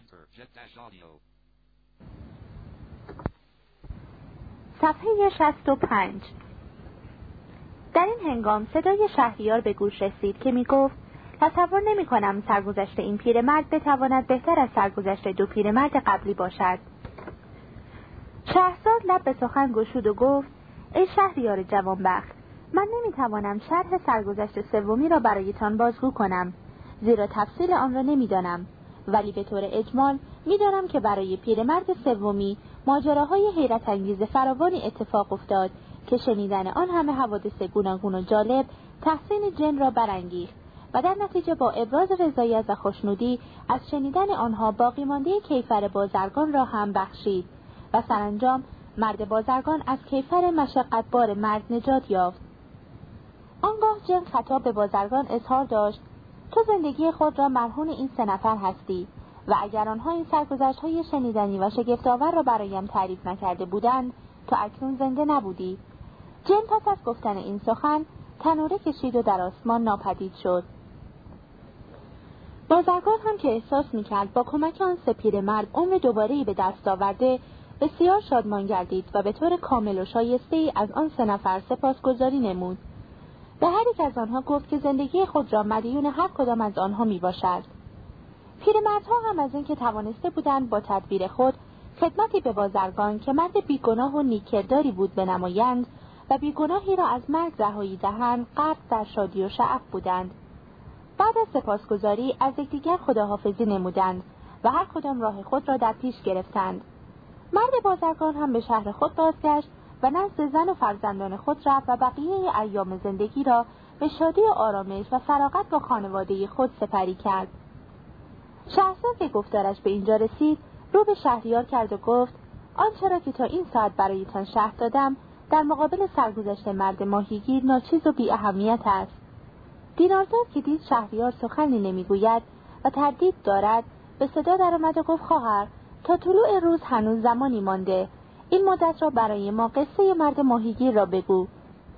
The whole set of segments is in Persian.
Enter. Jet dash audio. صفحه 65 در این هنگام صدای شهریار به گوش رسید که می گفت تصور نمی کنم سرگذشت این پیرمرد بتواند بهتر از سرگذشت دو پیرمرد قبلی باشد شهرزاد لب به سخن گشود و گفت ای شهریار جوانبخت من نمی‌توانم شرح سرگذشت سومی را برایتان بازگو کنم زیرا تفصیل آن را نمی‌دانم ولی به طور اجمال می‌دانم که برای پیرمرد سومی ماجراهای حیرت انگیز فراوانی اتفاق افتاد که شنیدن آن همه حوادث گوناگون و جالب تحسین جن را برانگیخت و در نتیجه با ابراز رضایت و خوشنودی از شنیدن آنها باقی مانده کیفر بازرگان را هم بخشید و سرانجام مرد بازرگان از کیفر مشقتبار مرد نجات یافت. آنگاه جن خطاب به بازرگان اظهار داشت تو زندگی خود را مرهون این سه نفر هستی؟ و اگر آنها این سرگذشت های شنیدنی و شگفتآور را برایم تعریف نکرده بودند تو اکنون زنده نبودی. جن پس از گفتن این سخن تنوره کشید و در آسمان ناپدید شد. بازرگان هم که احساس می‌کرد با کمک آن سپیر مرد عمر دوباره به دست آورده بسیار شادمان گردید و به طور کامل و شایسته ای از آن سه نفر سپاسگزاری نمود. به هر یک از آنها گفت که زندگی خود را مدیون هر کدام از آنها می باشد. پیرمردها هم از اینکه توانسته بودند با تدبیر خود خدمتی به بازرگان که مرد بیگناه و نیکرداری بود بنمایند و بیگناهی را از مرگ رهایی دهند غرق در شادی و شعف بودند بعد از سپاسگزاری از یکدیگر خداحافظی نمودند و هر کدام راه خود را در پیش گرفتند مرد بازرگان هم به شهر خود بازگشت و نزد زن و فرزندان خود رفت و بقیه ایام زندگی را به شادی و آرامش و فراغت با خانواده خود سپری کرد. شهرزاد که گفتارش به اینجا رسید رو به شهریار کرد و گفت آنچه را که تا این ساعت برایتان شهر دادم در مقابل سرگذشت مرد ماهیگیر ناچیز و بی اهمیت است. دینارزاد که دید شهریار سخنی نمی‌گوید و تردید دارد به صدا درآمد و گفت خواهر تا طلوع روز هنوز زمانی مانده این مدت را برای ما قصه مرد ماهیگیر را بگو.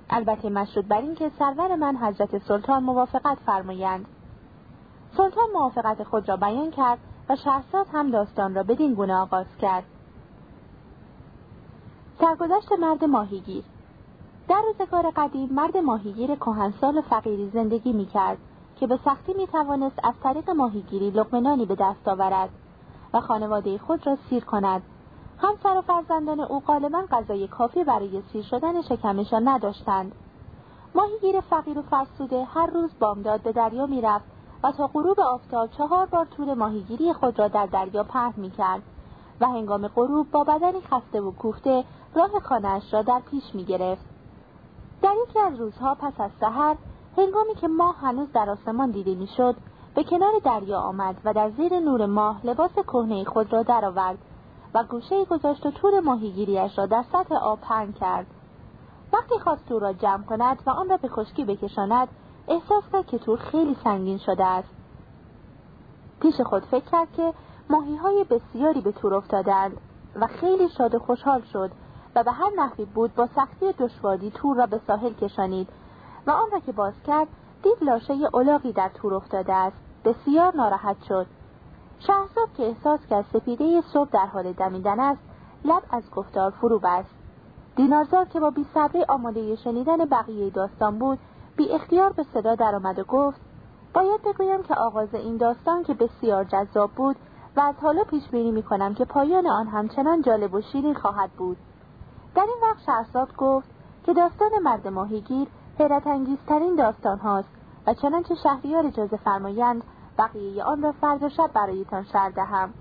البته مشروط بر اینکه سرور من حضرت سلطان موافقت فرمایند. سلطان موافقت خود را بیان کرد و شهرزاد هم داستان را بدین گونه آغاز کرد. سرگذشت مرد ماهیگیر. در روزگار قدیم مرد ماهیگیر کهنسال و فقیری زندگی می‌کرد که به سختی می توانست از طریق ماهیگیری لقمنانی به دست آورد و خانواده خود را سیر کند. همسر و فرزندان او غالبا غذای کافی برای سیر شدن شکمشان نداشتند. ماهیگیر فقیر و فرسوده هر روز بامداد به دریا می‌رفت و تا غروب آفتاب چهار بار طول ماهیگیری خود را در دریا پهن می‌کرد و هنگام غروب با بدنی خسته و کوفته راه خانهاش را در پیش می‌گرفت. در یکی از روزها پس از سحر هنگامی که ماه هنوز در آسمان دیده می‌شد به کنار دریا آمد و در زیر نور ماه لباس کهنه خود را درآورد. و گوشه گذاشت و تور ماهیگیریش را در سطح آب پهن کرد. وقتی خواست تور را جمع کند و آن را به خشکی بکشاند احساس کرد که تور خیلی سنگین شده است. پیش خود فکر کرد که ماهی های بسیاری به تور افتادند و خیلی شاد و خوشحال شد و به هر نحوی بود با سختی دشواری تور را به ساحل کشانید و آن را که باز کرد دید لاشه اولاغی در تور افتاده است. بسیار ناراحت شد. شهرزاد که احساس کرد سپیده صبح در حال دمیدن است لب از گفتار فرو بست. دینارزاد که با بیصبری آماده شنیدن بقیه داستان بود بی اختیار به صدا درآمد و گفت باید بگویم که آغاز این داستان که بسیار جذاب بود و از حالا پیش بینی می کنم که پایان آن همچنان جالب و شیرین خواهد بود. در این وقت شهرزاد گفت که داستان مرد ماهیگیر حیرت انگیزترین داستان هاست و چنانچه شهریار اجازه فرمایند بقیه آن را فردا شب برایتان شر دهم.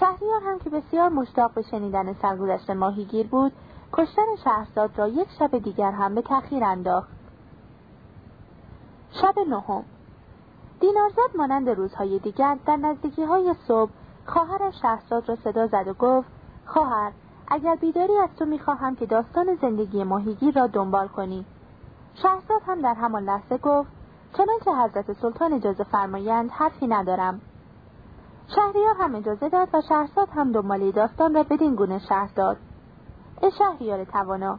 شهریار هم که بسیار مشتاق به شنیدن سرگذشت ماهیگیر بود کشتن شهرزاد را یک شب دیگر هم به تأخیر انداخت. شب نهم. دینارزاد مانند روزهای دیگر در نزدیکی های صبح خواهرش شهرزاد را صدا زد و گفت خواهر اگر بیداری از تو می‌خواهم که داستان زندگی ماهیگیر را دنبال کنی. شهرزاد هم در همان لحظه گفت چنانکه حضرت سلطان اجازه فرمایند حرفی ندارم. شهریار هم اجازه داد و شهرزاد هم دنباله داستان را بدین گونه شهر داد. ای شهریار توانا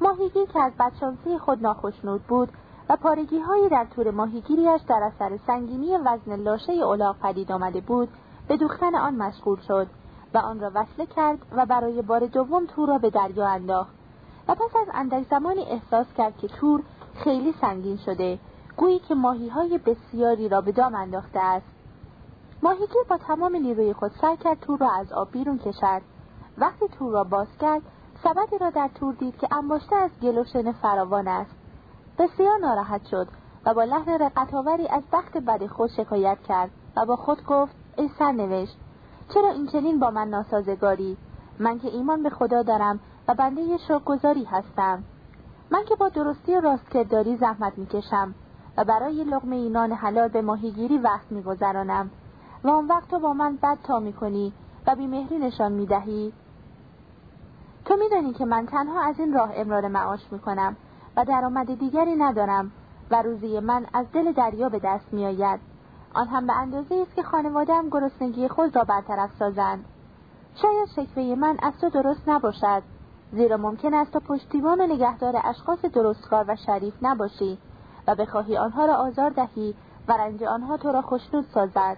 ماهیگیر که از بدشانسی خود ناخشنود بود و پارگی هایی در طور ماهیگیریش در اثر سنگینی وزن لاشه اولاغ پدید آمده بود به دوختن آن مشغول شد و آن را وصله کرد و برای بار دوم تور را به دریا انداخت. و پس از اندک زمانی احساس کرد که تور خیلی سنگین شده گویی که ماهی های بسیاری را به دام انداخته است. ماهیگیر با تمام نیروی خود سعی کرد تور را از آب بیرون کشد. وقتی تور را باز کرد سبدی را در تور دید که انباشته از گل و شن فراوان است. بسیار ناراحت شد و با لحن رقتآوری از بخت بد خود شکایت کرد و با خود گفت ای سرنوشت چرا این چنین با من ناسازگاری؟ من که ایمان به خدا دارم و بنده شکرگزاری هستم. من که با درستی راستکرداری زحمت می‌کشم. و برای لغمه نان حلال به ماهیگیری وقت میگذرانم. و آن وقت تو با من بد تا می‌کنی و بیمهری نشان می‌دهی. تو میدانی که من تنها از این راه امرار معاش می‌کنم و درآمد دیگری ندارم و روزی من از دل دریا به دست میآید. آن هم به اندازه است که خانوادهام گرسنگی خود را برطرف سازند. شاید شکوه من از تو درست نباشد زیرا ممکن است تو پشتیبان و نگهدار اشخاص درستکار و شریف نباشی. و بخواهی آنها را آزار دهی و رنج آنها تو را خوشنود سازد.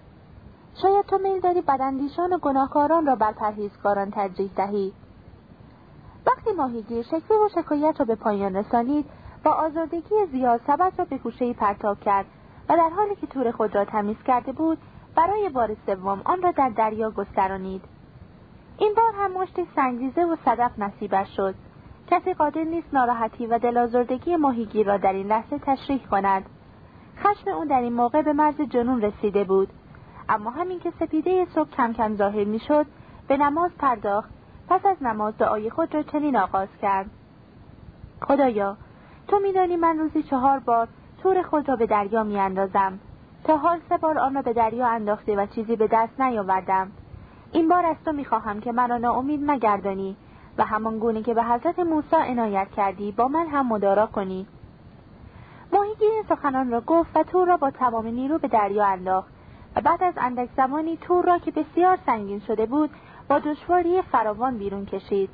شاید تو میل داری بداندیشان و گناهکاران را بر پرهیزکاران ترجیح دهی. وقتی ماهیگیر شکوه و شکایت را به پایان رسانید با آزردگی زیاد سبد را به گوشه پرتاب کرد و در حالی که تور خود را تمیز کرده بود برای بار سوم آن را در دریا گسترانید. این بار هم مشتی سنگریزه و صدف نصیبش شد. کسی قادر نیست ناراحتی و دلازردگی ماهیگیر را در این لحظه تشریح کند. خشم او در این موقع به مرز جنون رسیده بود. اما همین که سپیده صبح کم کم ظاهر می‌شد به نماز پرداخت. پس از نماز دعای خود را چنین آغاز کرد. خدایا تو میدانی من روزی چهار بار تور خود را به دریا میاندازم. تا حال سه بار آن را به دریا انداخته و چیزی به دست نیاوردم. این بار از تو می‌خواهم که مرا ناامید نگردانی و همان گونه که به حضرت موسی عنایت کردی با من هم مدارا کنی. ماهیگیر این سخنان را گفت و تور را با تمام نیرو به دریا انداخت و بعد از اندک زمانی تور را که بسیار سنگین شده بود با دشواری فراوان بیرون کشید.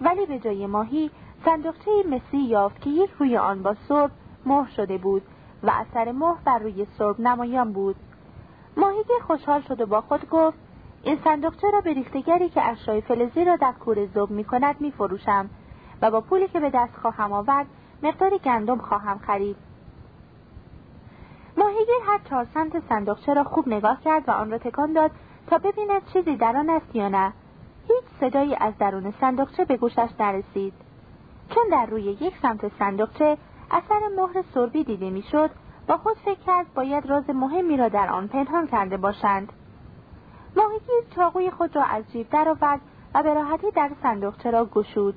ولی به جای ماهی صندوقچه مسی یافت که یک روی آن با سرب مهر شده بود و اثر مهر بر روی سرب نمایان بود. ماهیگیر خوشحال شد و با خود گفت این صندوقچه را به ریختگری که اشرای فلزی را در کوره زوب می کند می فروشم و با پولی که به دست خواهم آورد مقدار گندم خواهم خرید. ماهیگیر هر چهار سمت صندوقچه را خوب نگاه کرد و آن را تکان داد تا ببیند چیزی در آن است یا نه. هیچ صدایی از درون صندوقچه به گوشش نرسید. چون در روی یک سمت صندوقچه اثر مهر سربی دیده می‌شد با خود فکر کرد باید راز مهمی را در آن پنهان کرده باشند. ماهیگیر چاقوی خود را از جیب درآورد و به راحتی در صندوقچه را گشود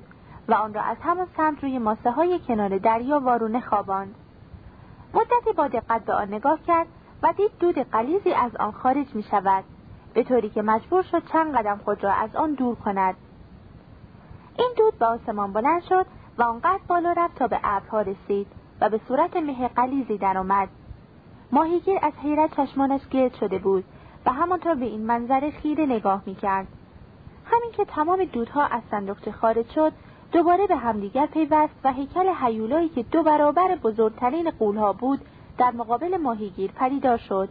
و آن را از همان سمت روی ماسه های کنار دریا وارونه خواباند. مدتی با دقت به آن نگاه کرد و دید دود قلیزی از آن خارج می شود به طوری که مجبور شد چند قدم خود را از آن دور کند. این دود به آسمان بلند شد و آنقدر بالا رفت تا به ابرها رسید و به صورت مه قلیزی درآمد. ماهیگیر از حیرت چشمانش گرد شده بود و همانطور به این منظره خیره نگاه می‌کرد. همین که تمام دودها از صندوقچه خارج شد دوباره به همدیگر پیوست و هیکل حیولایی که دو برابر بزرگترین قولها بود در مقابل ماهیگیر پدیدار شد.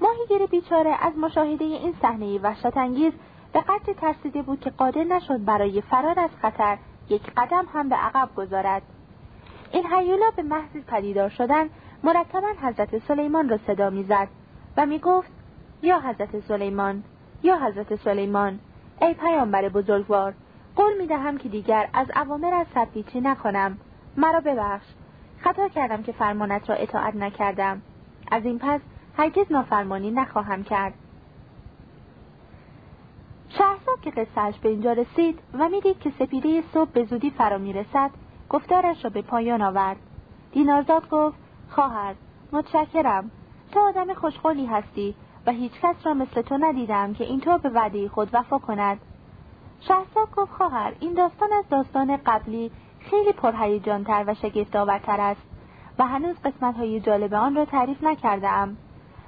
ماهیگیر بیچاره از مشاهده این صحنه وحشت انگیز به قدر ترسیده بود که قادر نشد برای فرار از خطر یک قدم هم به عقب گذارد. این حیولا به محض پدیدار شدن مرتبا حضرت سلیمان را صدا می‌زد. و می‌گفت یا حضرت سلیمان یا حضرت سلیمان ای پیامبر بزرگوار قول می‌دهم که دیگر از اوامر از سرپیچی نکنم. مرا ببخش. خطا کردم که فرمانت را اطاعت نکردم. از این پس هرگز نافرمانی نخواهم کرد. شهرزاد که قصهاش به اینجا رسید و می‌دید که سپیده صبح به زودی فرا می‌رسد گفتارش را به پایان آورد. دینارزاد گفت خواهر متشکرم. تو آدم خوشقولی هستی و هیچ کس را مثل تو ندیدم که اینطور به وعده خود وفا کند. شهرزاد گفت خواهر این داستان از داستان قبلی خیلی پرهیجانتر و شگفتآورتر است و هنوز قسمت های جالب آن را تعریف نکردم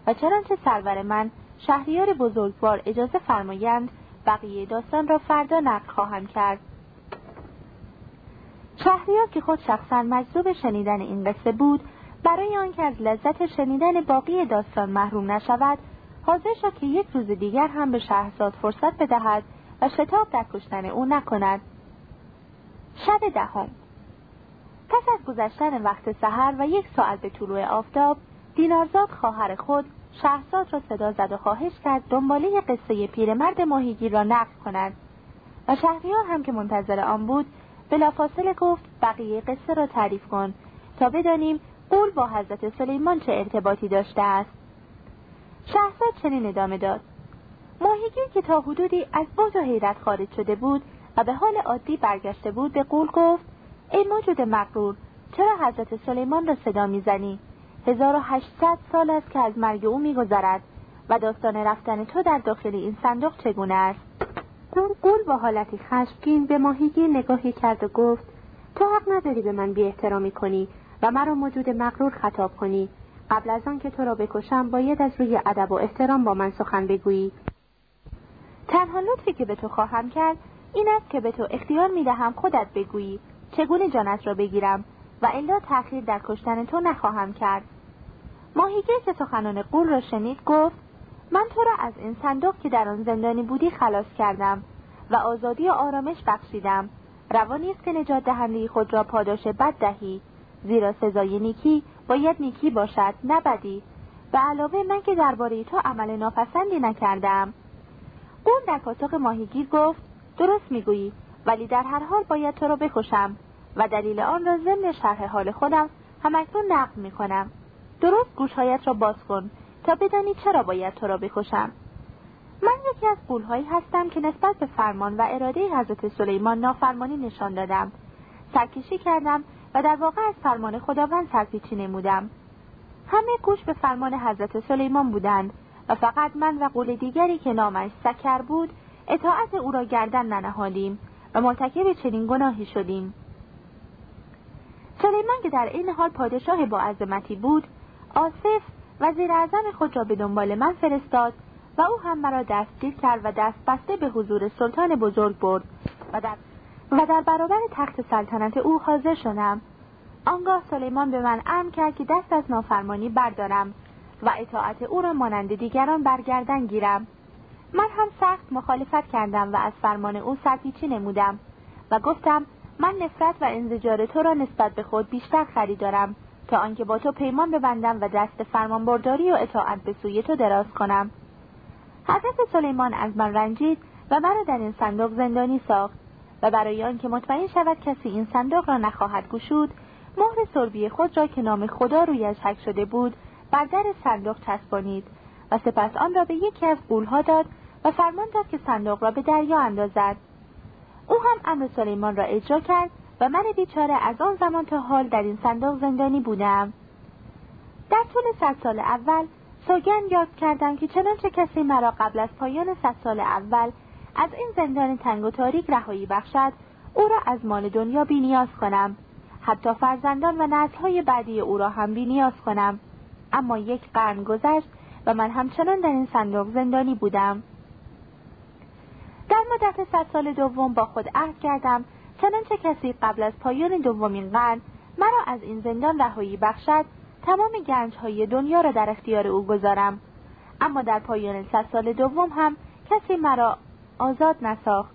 و چنانچه سرور من شهریار بزرگوار اجازه فرمایند بقیه داستان را فردا نقل خواهم کرد. شهریار که خود شخصا مجذوب شنیدن این قصه بود برای آنکه از لذت شنیدن باقی داستان محروم نشود حاضر شد که یک روز دیگر هم به شهرزاد فرصت بدهد و شتاب در کشتن او نکند. شب دهم. پس از گذشتن وقت سحر و یک ساعت به طلوع آفتاب دینارزاد خواهر خود شهرزاد را صدا زد و خواهش کرد دنباله قصه پیرمرد ماهیگیر را نقل کند. و شهریار هم که منتظر آن بود بلافاصله گفت بقیه قصه را تعریف کن تا بدانیم قول با حضرت سلیمان چه ارتباطی داشته است؟ شهرزاد چنین ادامه داد. ماهیگیر که تا حدودی از بود و حیرت خارج شده بود و به حال عادی برگشته بود به قول گفت ای موجود مقرور چرا حضرت سلیمان را صدا می‌زنی؟ 1800 سال است که از مرگ او میگذرد و داستان رفتن تو در داخل این صندوق چگونه است؟ قول با حالتی خشمگین به ماهیگیر نگاهی کرد و گفت تو حق نداری به من بی احترامی کنی. و مرا موجود مغرور خطاب کنی. قبل از آن که تو را بکشم باید از روی ادب و احترام با من سخن بگویی. تنها لطفی که به تو خواهم کرد این است که به تو اختیار می‌دهم خودت بگویی. چگونه جانت را بگیرم؟ و الا تأخیر در کشتن تو نخواهم کرد. ماهیگیر که سخنان قول را شنید گفت من تو را از این صندوق که در آن زندانی بودی خلاص کردم و آزادی و آرامش بخشیدم. روانی است که نجات دهنده خود را پاداش بد دهی. زیرا سزای نیکی باید نیکی باشد نه بدی. به علاوه من که درباره تو عمل ناپسندی نکردم. قول در پاسخ ماهیگیر گفت درست می‌گویی ولی در هر حال باید تو را بکشم و دلیل آن را ضمن شرح حال خودم همکنون نقل می‌کنم. درست گوشهایت را باز کن تا بدانی چرا باید تو را بکشم. من یکی از قولهایی هستم که نسبت به فرمان و اراده حضرت سلیمان نافرمانی نشان دادم. سرکشی کردم و در واقع از فرمان خداوند سرپیچی نمودم. همه گوش به فرمان حضرت سلیمان بودند و فقط من و قول دیگری که نامش سکر بود اطاعت او را گردن ننهادیم و مرتکب چنین گناهی شدیم. سلیمان که در این حال پادشاه با عظمتی بود آصف وزیر اعظم خود را به دنبال من فرستاد و او هم مرا دستگیر کرد و دست بسته به حضور سلطان بزرگ برد و در, و در برابر تخت سلطنت او حاضر شدم. آنگاه سلیمان به من امر کرد که دست از نافرمانی بردارم و اطاعت او را مانند دیگران برگردن گیرم. من هم سخت مخالفت کردم و از فرمان او سرپیچی نمودم و گفتم من نفرت و انزجار تو را نسبت به خود بیشتر خریدارم تا آنکه با تو پیمان ببندم و دست فرمانبرداری و اطاعت به سوی تو دراز کنم. حضرت سلیمان از من رنجید و مرا در این صندوق زندانی ساخت. و برای آنکه مطمئن شود کسی این صندوق را نخواهد گشود مهر سربی خود را که نام خدا رویش حک شده بود بر در صندوق چسبانید و سپس آن را به یکی از قولها داد و فرمان داد که صندوق را به دریا اندازد. او هم امر سلیمان را اجرا کرد و من بیچاره از آن زمان تا حال در این صندوق زندانی بودم. در طول صد سال اول سوگند یاد کردم که چنانچه کسی مرا قبل از پایان صد سال اول از این زندان تنگ و تاریک رهایی بخشد او را از مال دنیا بینیاز کنم. حتی فرزندان و نسلهای بعدی او را هم بینیاز کنم. اما یک قرن گذشت و من همچنان در این صندوق زندانی بودم. در مدت صد سال دوم با خود عهد کردم چنانچه کسی قبل از پایان دومین قرن مرا از این زندان رهایی بخشد تمام گنج های دنیا را در اختیار او گذارم. اما در پایان صد سال دوم هم کسی مرا آزاد نساخت.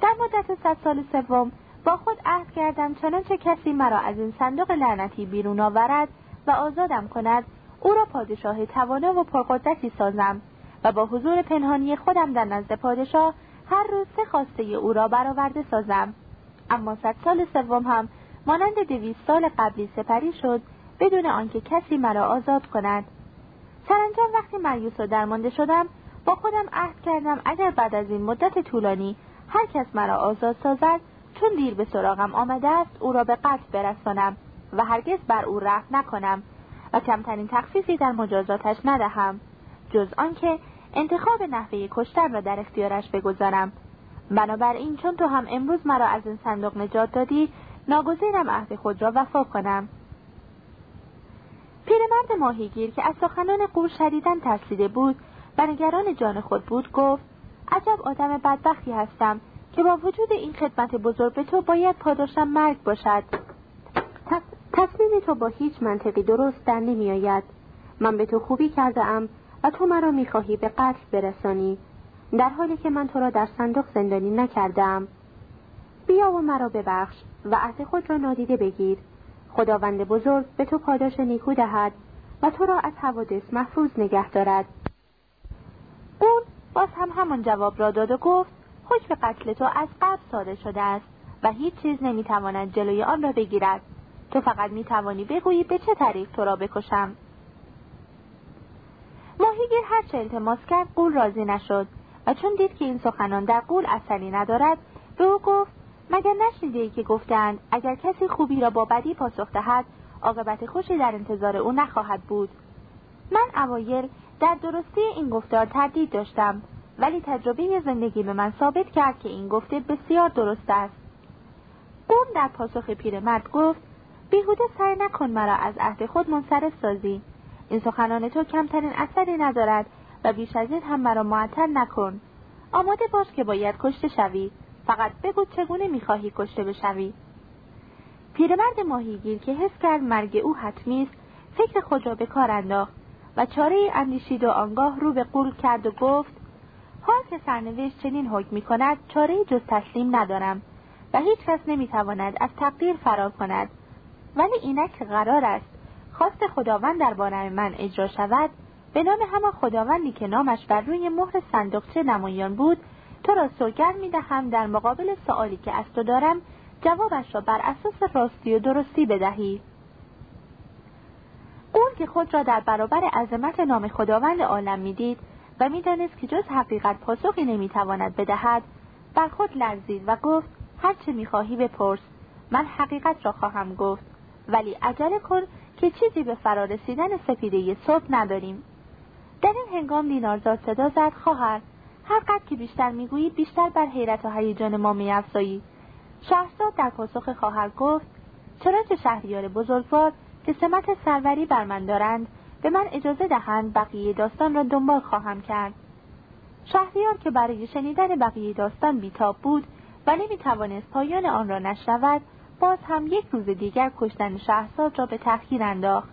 در مدت صد سال سوم با خود عهد کردم چنانچه کسی مرا از این صندوق لعنتی بیرون آورد و آزادم کند او را پادشاه توانا و پرقدرتی سازم و با حضور پنهانی خودم در نزد پادشاه هر روز سه خواسته او را برآورده سازم. اما صد سال سوم هم مانند دویست سال قبلی سپری شد بدون آنکه کسی مرا آزاد کند. سرانجام وقتی مریوس و درمانده شدم با خودم عهد کردم اگر بعد از این مدت طولانی هر کس مرا آزاد سازد چون دیر به سراغم آمده است او را به قتل برسانم و هرگز بر او رحم نکنم و کمترین تخفیفی در مجازاتش ندهم جز آنکه انتخاب نحوه کشتن را در اختیارش بگذارم. بنابراین چون تو هم امروز مرا از این صندوق نجات دادی ناگزیرم عهد خود را وفا کنم. پیرمرد ماهیگیر که از سخنان قور شدیدن ترسیده بود و نگران جان خود بود گفت عجب آدم بدبختی هستم که با وجود این خدمت بزرگ به تو باید پاداشم مرگ باشد. تصمیم تو با هیچ منطقی درست در نمی آید من به تو خوبی کرده ام و تو مرا می‌خواهی به قتل برسانی در حالی که من تو را در صندوق زندانی نکردم بیا و مرا ببخش و عهد خود را نادیده بگیر. خداوند بزرگ به تو پاداش نیکو دهد و تو را از حوادث محفوظ نگه دارد. باز هم همان جواب را داد و گفت حکم قتل تو از قبل صادر شده است و هیچ چیز نمی‌تواند جلوی آن را بگیرد. تو فقط می‌توانی بگویی به چه طریق تو را بکشم. ماهیگیر هرچه التماس کرد قول راضی نشد و چون دید که این سخنان در قول اثری ندارد به او گفت مگر نشنیده ای که گفتند اگر کسی خوبی را با بدی پاسخ دهد عاقبت خوشی در انتظار او نخواهد بود. من اوایل در درستی این گفتار تردید داشتم ولی تجربه زندگی به من ثابت کرد که این گفته بسیار درست است. قوم در پاسخ پیرمرد گفت بیهوده سعی نکن مرا از عهد خود منصرف سازی. این سخنان تو کمترین اثری ندارد و بیش از این هم مرا معطل نکن. آماده باش که باید کشته شوی. فقط بگو چگونه می‌خواهی کشته بشوی. پیرمرد ماهیگیر که حس کرد مرگ او حتمی است فکر خود را به کار انداخت. و چاره اندیشید و آنگاه رو به قول کرد و گفت حال که سرنوشت چنین حکم می کند چاره جز تسلیم ندارم و هیچ کس نمی‌تواند از تقدیر فرار کند. ولی اینک قرار است خواست خداوند درباره من اجرا شود. به نام همان خداوندی که نامش بر روی مهر صندوقچه نمایان بود تو را سوگند می دهم در مقابل سوالی که از تو دارم جوابش را بر اساس راستی و درستی بدهی. اون که خود را در برابر عظمت نام خداوند عالم می‌دید و می‌دانست که جز حقیقت پاسخی نمی‌تواند بدهد بر خود لرزید و گفت هرچه می‌خواهی بپرس من حقیقت را خواهم گفت. ولی عجله کن که چیزی به فرارسیدن سپیده صبح نداریم. در این هنگام دینارزاد صدا زد خواهر هر قد که بیشتر می‌گویی بیشتر بر حیرت و هیجان ما میافزایی. شهرزاد در پاسخ خواهر گفت چنانچه شهریار بزرگوار که سمت سروری بر من دارند به من اجازه دهند بقیه داستان را دنبال خواهم کرد. شهریار که برای شنیدن بقیه داستان بیتاب بود و نمی‌توانست پایان آن را نشنود باز هم یک روز دیگر کشتن شهرزاد را به تأخیر انداخت.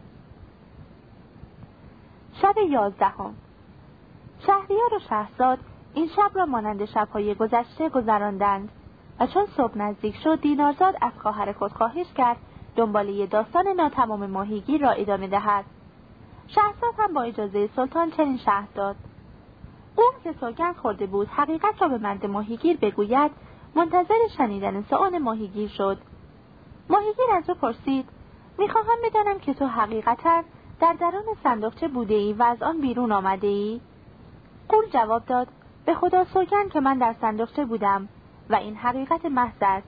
شب یازدهم. شهریار و شهرزاد این شب را مانند شبهای گذشته گذراندند و چون صبح نزدیک شد دینارزاد از خواهر خود خواهش کرد دنباله داستان ناتمام ماهیگیر را ادامه دهد. شهرزاد هم با اجازه سلطان چنین شهر داد. اون که سوگند خورده بود حقیقت را به مرد ماهیگیر بگوید منتظر شنیدن سؤال ماهیگیر شد. ماهیگیر از او پرسید می‌خواهم بدانم که تو حقیقتا در درون صندوقچه بوده ای و از آن بیرون آمده ای؟ قول جواب داد به خدا سوگند که من در صندوقچه بودم و این حقیقت محض است.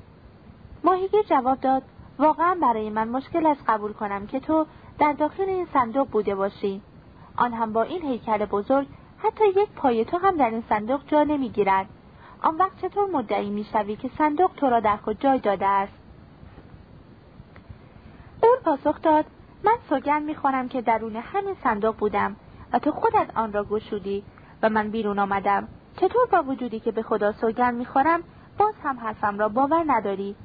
ماهیگیر جواب داد واقعا برای من مشکل است قبول کنم که تو در داخل این صندوق بوده باشی. آن هم با این هیکل بزرگ حتی یک پای تو هم در این صندوق جا نمی‌گیرد. آن وقت چطور مدعی می‌شوی که صندوق تو را در خود جای داده است؟ اون پاسخ داد من سوگند می‌خورم که درون همین صندوق بودم و تو خودت آن را گشودی و من بیرون آمدم. چطور با وجودی که به خدا سوگند می‌خورم باز هم حرفم را باور نداری؟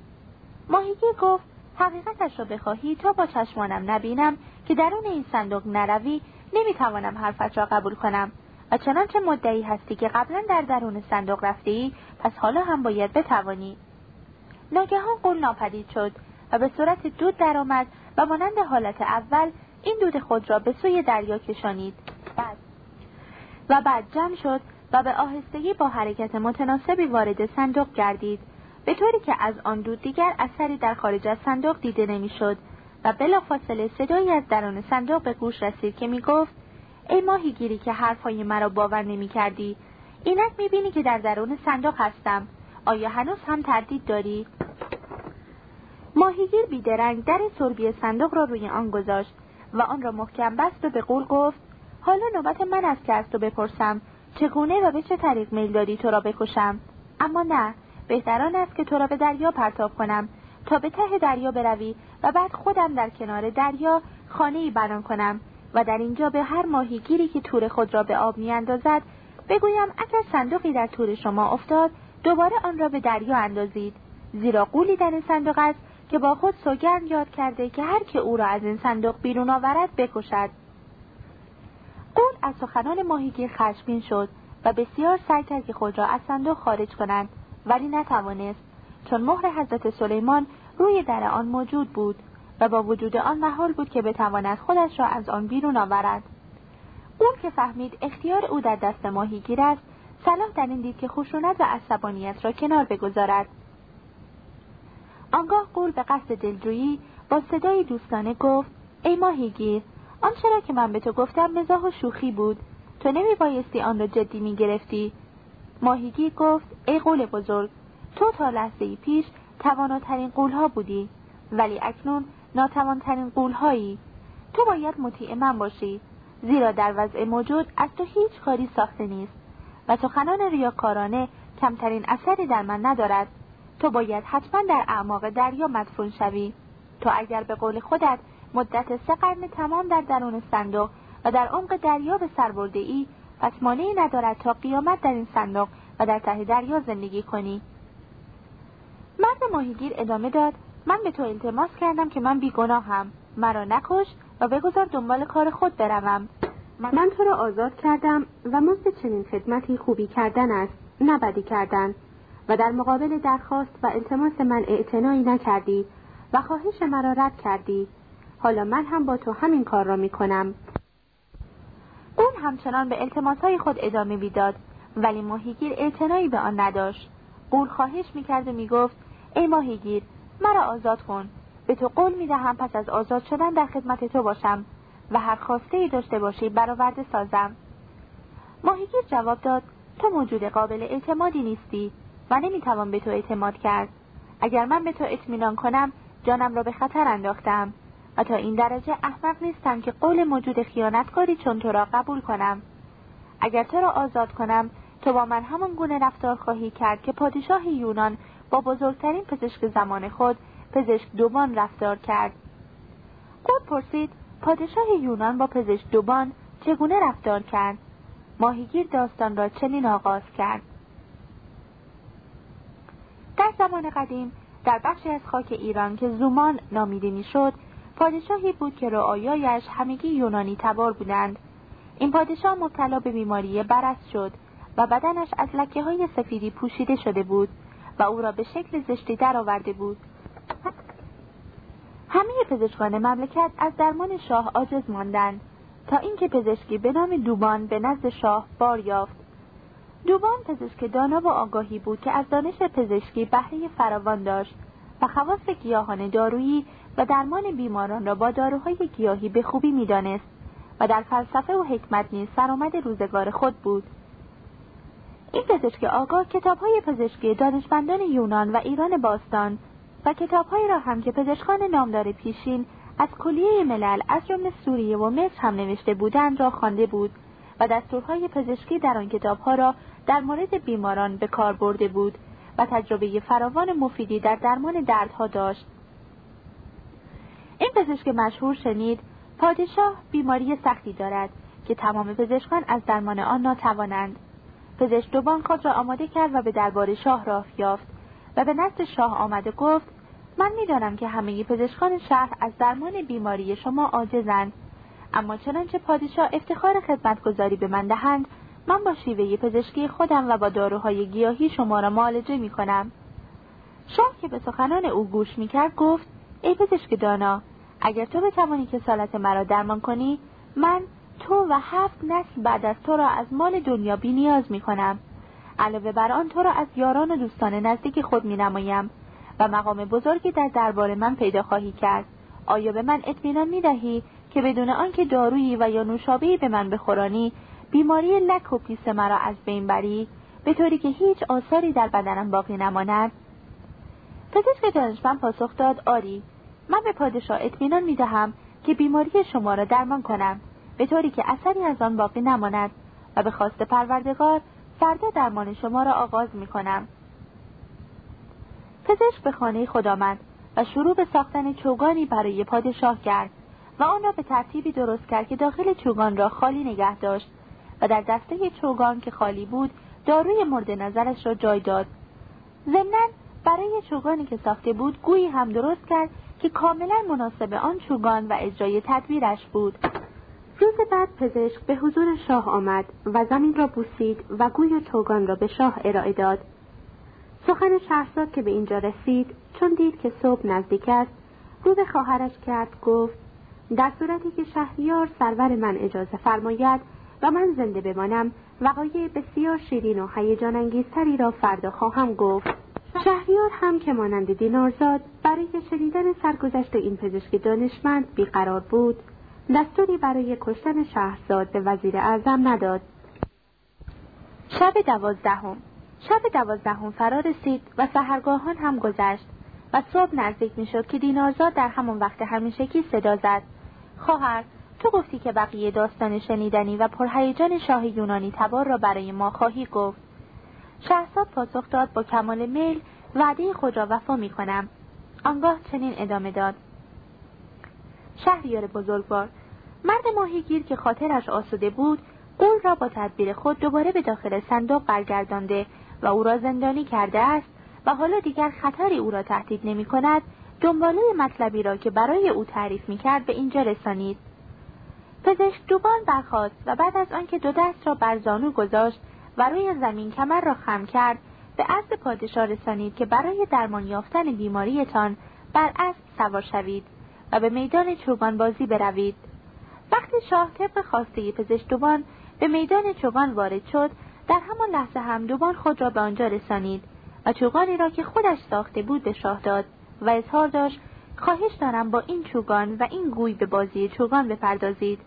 ماهیگیر گفت حقیقتش را بخواهی تا با چشمانم نبینم که درون این صندوق نروی نمی‌توانم حرفت را قبول کنم. و چنانچه مدعی هستی که قبلا در درون صندوق رفتی پس حالا هم باید بتوانی. ناگهان قول ناپدید شد و به صورت دود درآمد و مانند حالت اول این دود خود را به سوی دریا کشانید. بعد. و بعد جمع شد و به آهستگی با حرکت متناسبی وارد صندوق گردید. به طوری که از آن دود دیگر اثری در خارج از صندوق دیده نمی‌شد و بلافاصله صدایی از درون صندوق به گوش رسید که می‌گفت ای ماهیگیری که حرفهای مرا باور نمی کردی اینک می‌بینی که در درون صندوق هستم آیا هنوز هم تردید داری؟ ماهیگیر بیدرنگ در سربی صندوق را روی آن گذاشت و آن را محکم بست و به قول گفت حالا نوبت من است که از تو بپرسم چگونه و به چه طریق میل داری تو را بکشم اما نه بهتران است که تو را به دریا پرتاب کنم. تا به ته دریا بروی و بعد خودم در کنار دریا خانه بنان کنم و در اینجا به هر ماهیگیری که تور خود را به آب میاندازد بگویم اگر صندوقی در تور شما افتاد دوباره آن را به دریا اندازید. زیرا قولی در این صندوق است که با خود سوگند یاد کرده که هر که او را از این صندوق بیرون آورد بکشد. قول از سخنان ماهیگیر خشمگین شد و بسیار سعی کرد که خود را از صندوق خارج کنند. ولی نتوانست. چون مهر حضرت سلیمان روی در آن موجود بود و با وجود آن محال بود که بتواند خودش را از آن بیرون آورد. اون که فهمید اختیار او در دست ماهیگیر است صلاح در این دید که خشونت و عصبانیت را کنار بگذارد. آنگاه قول به قصد دلجویی با صدای دوستانه گفت ای ماهیگیر آن چرا که من به تو گفتم مزاح و شوخی بود. تو نمی بایستی آن را جدی می گرفتی ماهیگیر گفت ای قول بزرگ تو تا لحظه پیش تواناترین قولها بودی ولی اکنون ناتوانترین قولهایی. تو باید مطیع من باشی زیرا در وضع موجود از تو هیچ کاری ساخته نیست و سخنان ریاکارانه کمترین اثری در من ندارد. تو باید حتما در اعماق دریا مدفون شوی. تو اگر به قول خودت مدت سه قرن تمام در درون صندوق و در عمق دریا به سر برده ای پس مانعی ندارد تا قیامت در این صندوق و در ته دریا زندگی کنی. مرد ماهیگیر ادامه داد من به تو التماس کردم که من بیگناهم. مرا نکش و بگذار دنبال کار خود بروم. من تو را آزاد کردم و مزد چنین خدمتی خوبی کردن است نه بدی کردن. و در مقابل درخواست و التماس من اعتنایی نکردی و خواهش مرا رد کردی. حالا من هم با تو همین کار را می کنم اون همچنان به التماسهای خود ادامه می‌داد ولی ماهیگیر اعتنایی به آن نداشت. قول خواهش می‌کرد و می‌گفت ای ماهیگیر مرا آزاد کن. به تو قول می‌دهم پس از آزاد شدن در خدمت تو باشم و هر خواسته ای داشته باشی برآورده سازم. ماهیگیر جواب داد تو موجود قابل اعتمادی نیستی و نمی‌توان به تو اعتماد کرد. اگر من به تو اطمینان کنم جانم را به خطر انداختم. و تا این درجه احمق نیستم که قول موجود خیانتکاری چون تو را قبول کنم. اگر تو را آزاد کنم تو با من همان گونه رفتار خواهی کرد که پادشاه یونان با بزرگترین پزشک زمان خود پزشک دوبان رفتار کرد. قول پرسید پادشاه یونان با پزشک دوبان چگونه رفتار کرد؟ ماهیگیر داستان را چنین آغاز کرد. در زمان قدیم در بخشی از خاک ایران که زومان نامیده می‌شد پادشاهی بود که رعایایش همگی یونانی تبار بودند. این پادشاه مبتلا به بیماری برس شد و بدنش از لکه های سفیدی پوشیده شده بود و او را به شکل زشتی درآورده بود. همه پزشکان مملکت از درمان شاه عاجز ماندند تا اینکه پزشکی به نام دوبان به نزد شاه بار یافت. دوبان پزشک دانا و آگاهی بود که از دانش پزشکی بهره فراوان داشت و خواص گیاهان دارویی و درمان بیماران را با داروهای گیاهی به خوبی می‌دانست و در فلسفه و حکمت نیز سرآمد روزگار خود بود. این پزشک آگاه کتابهای پزشکی دانشمندان یونان و ایران باستان و کتابهایی را هم که پزشکان نامدار پیشین از کلیه ملل از جمله سوریه و مصر هم نوشته بودند را خوانده بود و دستورهای پزشکی در آن کتابها را در مورد بیماران به کار برده بود و تجربه فراوان مفیدی در درمان دردها داشت. این پزشک مشهور شنید پادشاه بیماری سختی دارد که تمام پزشکان از درمان آن ناتوانند پزشک دوبان خود را آماده کرد و به دربار شاه راه یافت و به نزد شاه آمده گفت من می‌دانم که همه پزشکان شهر از درمان بیماری شما عاجزند اما چنانچه پادشاه افتخار خدمتگذاری به من دهند من با شیوه پزشکی خودم و با داروهای گیاهی شما را معالجه می کنم. شاه که به سخنان او گوش می کرد گفت ای پزشک دانا اگر تو بتوانی که سالت مرا درمان کنی من تو و هفت نسل بعد از تو را از مال دنیا بی نیاز می کنم. علاوه بر آن تو را از یاران و دوستان نزدیک خود می نمایم و مقام بزرگی در دربار من پیدا خواهی کرد. آیا به من اطمینان می دهی که بدون آنکه دارویی و یا نوشابهی به من بخورانی بیماری لک و پیس مرا از بین بری به طوری که هیچ آثاری در بدنم باقی نماند پزشک دانشمند پاسخ داد آری من به پادشاه اطمینان می دهم که بیماری شما را درمان کنم به طوری که اثری از آن باقی نماند و به خواست پروردگار فردا درمان شما را آغاز می کنم. پزشک به خانه خود آمد و شروع به ساختن چوگانی برای پادشاه کرد و آن را به ترتیبی درست کرد که داخل چوگان را خالی نگه داشت و در دسته چوگان که خالی بود داروی مورد نظرش را جای داد ضمنا برای چوگانی که ساخته بود گویی هم درست کرد که کاملا مناسب آن چوگان و اجرای تدبیرش بود. روز بعد پزشک به حضور شاه آمد و زمین را بوسید و گوی چوگان را به شاه ارائه داد. سخن شهرزاد که به اینجا رسید چون دید که صبح نزدیک است رو به خواهرش کرد گفت در صورتی که شهریار سرور من اجازه فرماید و من زنده بمانم وقایع بسیار شیرین و هیجان انگیزتری را فردا خواهم گفت. شهریار هم که مانند دینارزاد برای شنیدن سرگذشت این پزشک دانشمند بیقرار بود دستوری برای کشتن شهرزاد به وزیر اعظم نداد. شب دوازدهم. شب دوازدهم فرا رسید و سهرگاهان هم گذشت و صبح نزدیک می‌شد که دینارزاد در همان وقت همیشگی صدا زد. خواهر تو گفتی که بقیه داستان شنیدنی و پرهیجان شاه یونانی تبار را برای ما خواهی گفت. شهرزاد پاسخ داد با کمال میل وعده خود را وفا می کنم. آنگاه چنین ادامه داد. شهریار بزرگوار مرد ماهیگیر که خاطرش آسوده بود قول را با تدبیر خود دوباره به داخل صندوق برگردانده و او را زندانی کرده است و حالا دیگر خطری او را تهدید نمی کند دنباله مطلبی را که برای او تعریف می کرد به اینجا رسانید. پزشک دوبان برخاست و بعد از آنکه دو دست را بر زانو گذاشت و روی زمین کمر را خم کرد. به عرض پادشاه رسانید که برای درمان یافتن بیماریتان بر اسب سوار شوید و به میدان چوگان بازی بروید. وقتی شاه طبق خواسته پزشک دوبان به میدان چوگان وارد شد در همان لحظه هم دوبان خود را به آنجا رسانید و چوگانی را که خودش ساخته بود به شاه داد و اظهار داشت خواهش دارم با این چوگان و این گوی به بازی چوگان بپردازید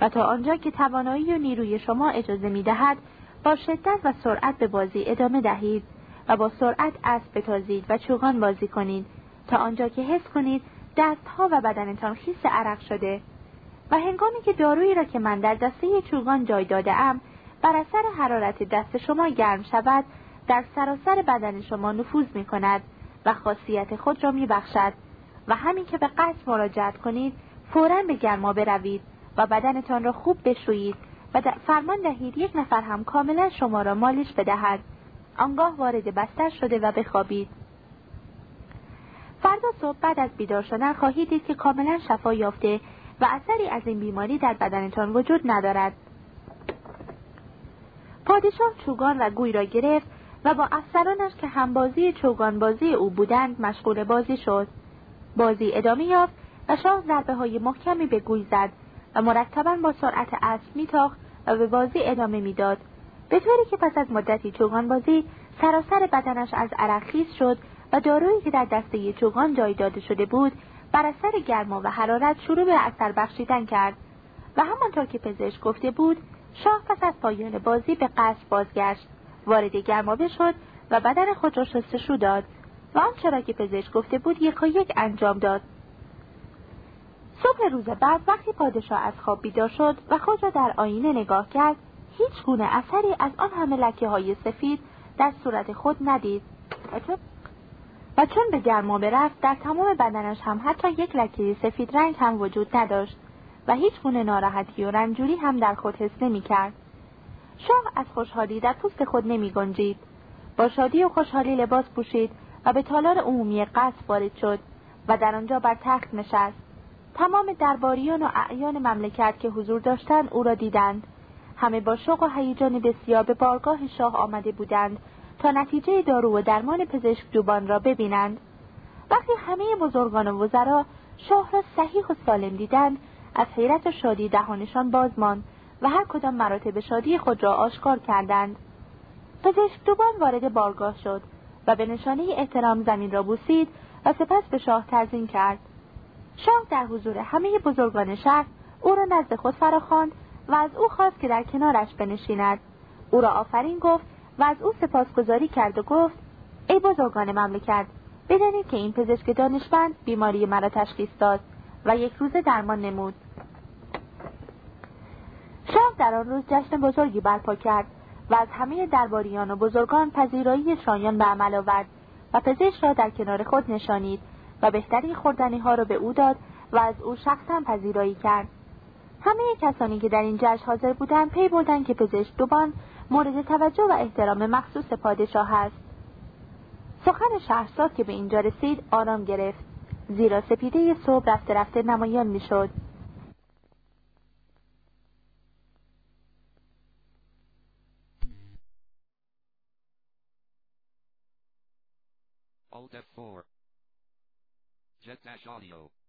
و تا آنجا که توانایی و نیروی شما اجازه می دهد با شدت و سرعت به بازی ادامه دهید و با سرعت اسب بتازید و چوگان بازی کنید تا آنجا که حس کنید دستها و بدنتان خیس عرق شده. و هنگامی که دارویی را که من در دسته چوگان جای داده ام بر اثر حرارت دست شما گرم شود در سراسر بدن شما نفوذ می کند و خاصیت خود را می بخشد. و همین که به قصد مراجعت کنید فورا به گرما بروید و بدنتان را خوب بشویید و فرمان دهید یک نفر هم کاملا شما را مالش بدهد. آنگاه وارد بستر شده و بخوابید. فردا صبح بعد از بیدار شدن خواهید دید که کاملا شفا یافته و اثری از این بیماری در بدنتان وجود ندارد. پادشاه چوگان و گوی را گرفت و با افسرانش که همبازی چوگان بازی او بودند مشغول بازی شد. بازی ادامه یافت و شاه ضربه های محکمی به گوی زد و مرتبا با سرعت اسب میتاخت و به بازی ادامه می‌داد. به طوری که پس از مدتی چوگان بازی سراسر بدنش از عرق شد و دارویی که در دسته چوگان جای داده شده بود بر اثر گرما و حرارت شروع به اثر بخشیدن کرد. و همانطور که پزشک گفته بود شاه پس از پایان بازی به قصد بازگشت. وارد گرمابه شد و بدن خود را شستشو داد. و آنچه را که پزشک گفته بود یک یک انجام داد. صبح روز بعد وقتی پادشاه از خواب بیدار شد و خود را در آینه نگاه کرد هیچ گونه اثری از آن همه لکه های سفید در صورت خود ندید و چون به گرما برفت در تمام بدنش هم حتی یک لکه سفید رنگ هم وجود نداشت و هیچ گونه ناراحتی و رنجوری هم در خود حس نمی کرد. شاه از خوشحالی در پوست خود نمی گنجید. با شادی و خوشحالی لباس پوشید و به تالار عمومی قصد وارد شد و در آنجا بر تخت نشست. تمام درباریان و اعیان مملکت که حضور داشتند او را دیدند. همه با شوق و هیجان بسیار به بارگاه شاه آمده بودند تا نتیجه دارو و درمان پزشک دوبان را ببینند. وقتی همه بزرگان و وزرا شاه را صحیح و سالم دیدند از حیرت و شادی دهانشان باز ماند و هر کدام مراتب شادی خود را آشکار کردند. پزشک دوبان وارد بارگاه شد و به نشانه احترام زمین را بوسید و سپس به شاه تعظیم کرد. شاه در حضور همه بزرگان شهر او را نزد خود فراخواند و از او خواست که در کنارش بنشیند. او را آفرین گفت و از او سپاسگزاری کرد و گفت ای بزرگان مملکت بدانید که این پزشک دانشمند بیماری مرا تشخیص داد و یک روزه درمان نمود. شاه در آن روز جشن بزرگی برپا کرد و از همه درباریان و بزرگان پذیرایی شایان به عمل آورد و پزشک را در کنار خود نشانید. و بهترین خوردنی ها را به او داد و از او شخصا پذیرایی کرد. همه کسانی که در این جشن حاضر بودند پی بردند که پزشک دوبان مورد توجه و احترام مخصوص پادشاه است. سخن شهرزاد که به اینجا رسید آرام گرفت. زیرا سپیده صبح رفته رفته نمایان می‌شد. All Jet Dash Audio.